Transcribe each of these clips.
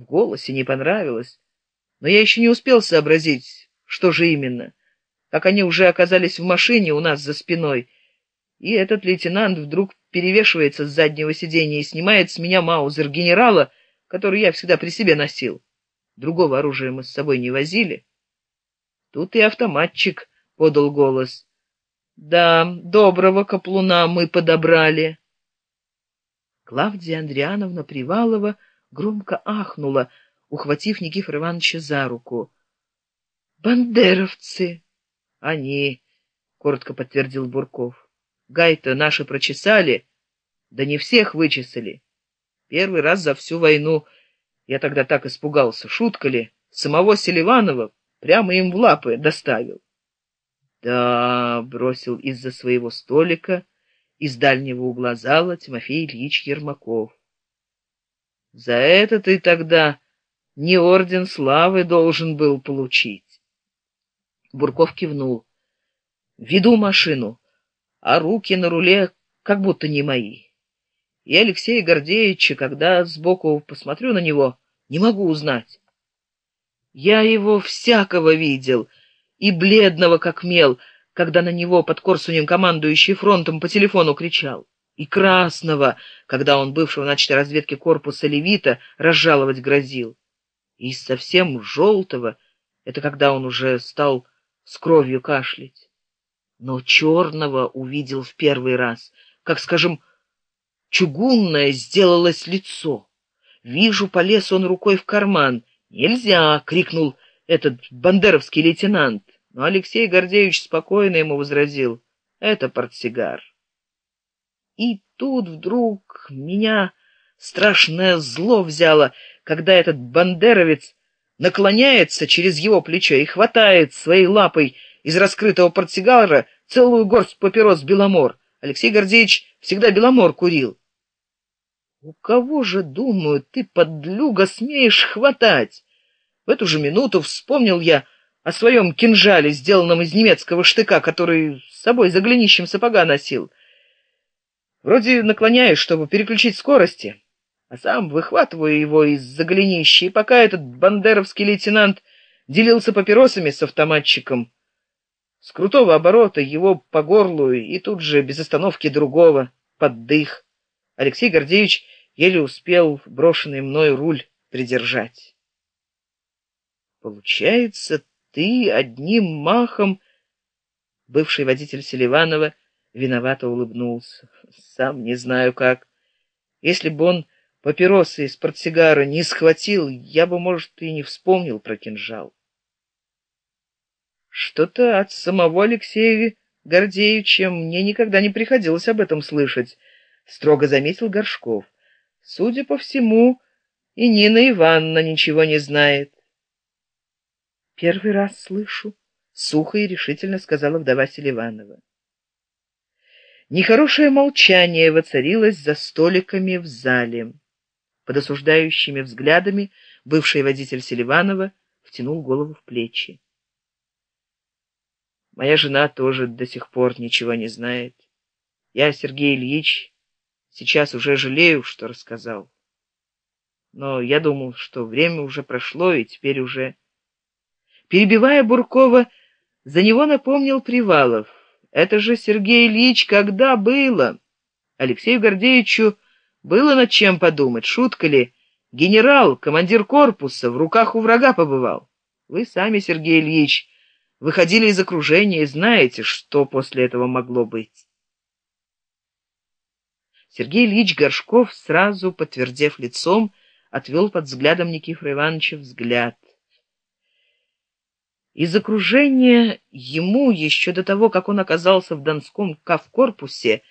в голосе не понравилось, но я еще не успел сообразить, что же именно, как они уже оказались в машине у нас за спиной, и этот лейтенант вдруг перевешивается с заднего сиденья и снимает с меня маузер генерала, который я всегда при себе носил. Другого оружия мы с собой не возили. Тут и автоматчик подал голос. Да, доброго каплуна мы подобрали. Клавдия Андриановна Привалова громко ахнула, ухватив Никифора Ивановича за руку. «Бандеровцы!» «Они!» — коротко подтвердил Бурков. «Гай-то наши прочесали, да не всех вычесали. Первый раз за всю войну я тогда так испугался. Шутка ли? Самого Селиванова прямо им в лапы доставил». «Да!» — бросил из-за своего столика из дальнего угла зала Тимофей Ильич Ермаков. «За это ты тогда не орден славы должен был получить». Бурков кивнул. «Веду машину, а руки на руле как будто не мои. И Алексея Гордеевича, когда сбоку посмотрю на него, не могу узнать. Я его всякого видел, и бледного как мел, когда на него под Корсунем командующий фронтом по телефону кричал, и красного, когда он бывшего начатой разведки корпуса Левита разжаловать грозил, и совсем желтого, это когда он уже стал с кровью кашлять. Но черного увидел в первый раз, как, скажем, чугунное сделалось лицо. Вижу, полез он рукой в карман. «Нельзя!» — крикнул этот бандеровский лейтенант но алексей гордеевич спокойно ему возразил это портсигар и тут вдруг меня страшное зло взяло когда этот бандеровец наклоняется через его плечо и хватает своей лапой из раскрытого портсигара целую горсть папирос беломор алексей гордеевич всегда беломор курил у кого же думаю ты подлюга смеешь хватать? В эту же минуту вспомнил я о своем кинжале, сделанном из немецкого штыка, который с собой за голенищем сапога носил. Вроде наклоняюсь, чтобы переключить скорости, а сам выхватываю его из-за голенища, и пока этот бандеровский лейтенант делился папиросами с автоматчиком, с крутого оборота его по горлу и тут же без остановки другого, под дых. Алексей Гордеевич еле успел брошенный мной руль придержать. Получается, ты одним махом бывший водитель селиванова виновато улыбнулся. Сам не знаю как. Если бы он папиросы из портсигара не схватил я бы может и не вспомнил про кинжал. Что-то от самого алексея гордеевича мне никогда не приходилось об этом слышать строго заметил горшков. Судя по всему и нина ивановна ничего не знает. Первый раз слышу сухо и решительно сказала вдова селиванова нехорошее молчание воцарилось за столиками в зале. Под осуждающими взглядами бывший водитель селиванова втянул голову в плечи. Моя жена тоже до сих пор ничего не знает. Я сергей ильич сейчас уже жалею что рассказал. Но я думал что время уже прошло и теперь уже перебивая буркова за него напомнил привалов это же сергей ильич когда было? Алексею гордеевичу было над чем подумать шутка ли? Генерал командир корпуса в руках у врага побывал вы сами сергей ильич выходили из окружения и знаете что после этого могло быть сергей ильич горшков сразу подтвердев лицом отвел под взглядом никифора ивановича взгляд из окружения ему еще до того, как он оказался в Донском кавкорпусе,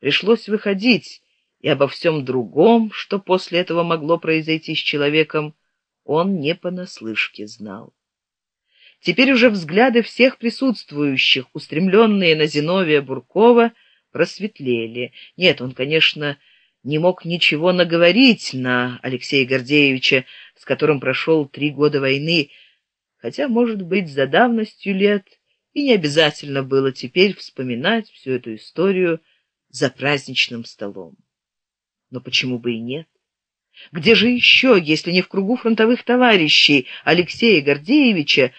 пришлось выходить, и обо всем другом, что после этого могло произойти с человеком, он не понаслышке знал. Теперь уже взгляды всех присутствующих, устремленные на Зиновия Буркова, просветлели. Нет, он, конечно, не мог ничего наговорить на Алексея Гордеевича, с которым прошел три года войны, хотя, может быть, за давностью лет и не обязательно было теперь вспоминать всю эту историю за праздничным столом. Но почему бы и нет? Где же еще, если не в кругу фронтовых товарищей Алексея Гордеевича,